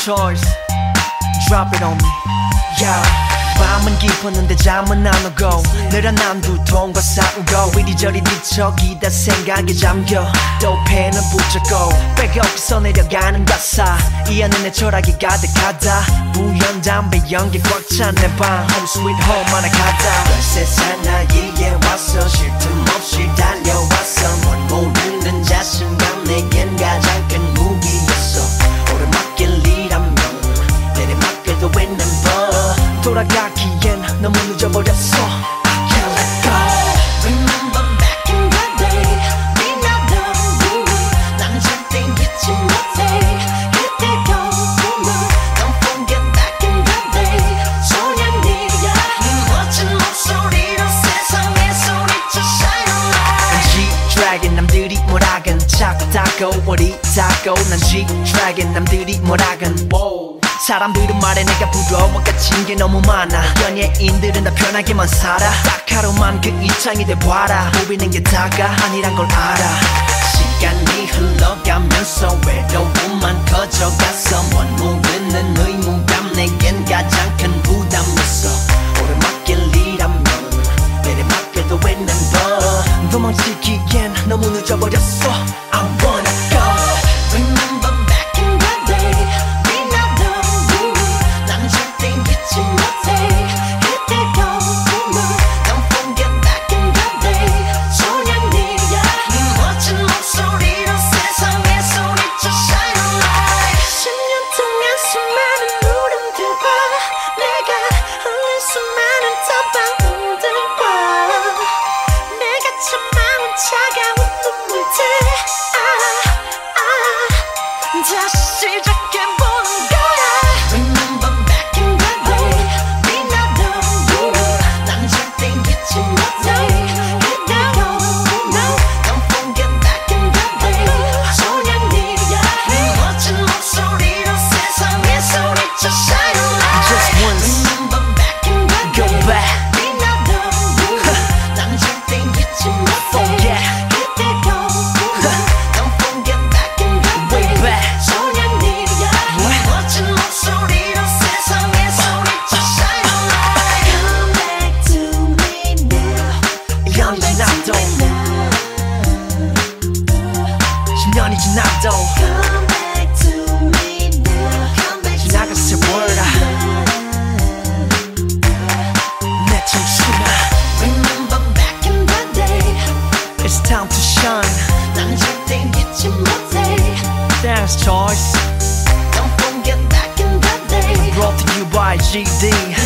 choice. Drop it on me. Yeah. 밤은 깊었는데 잠은 안 오고. 늘어난 두통과 싸우고. 이리저리 뒤척이다 생각에 잠겨. 또 펜을 붙잡고. 백업에서 내려가는 가사. 이 안에 내 철학이 가득하다. 부연 담배 연기 꽉 찬내방 Home sweet home 하나 가다 별세 사나 남들이 뭐라건 작다고 어리다고 난 G-Dragon 남들이 뭐라건 사람들은 말해 내가 부러워 갇힌 게 너무 많아. 연예인들은 다 편하게만 살아. 딱 하루만 그 이창이 돼봐라. 보이는 게 다가 아니란 걸 알아. 시간이 흘러가면서 외로움만 커져갔어 뭔 모르는 의무감 내겐 가장 큰 부담이었어 오르막길이라면 내리막길도 있는 법 도망치기엔 너무 늦어버렸어 시 시작해보 10년이 지나도 Come back to me now Come back to 지나간 세월아 내 청춘아 Remember back in the day It's time to shine 난 절대 잊지 못해 Dance choice Don't forget back in the day Brought to you by GD 멋진 목소리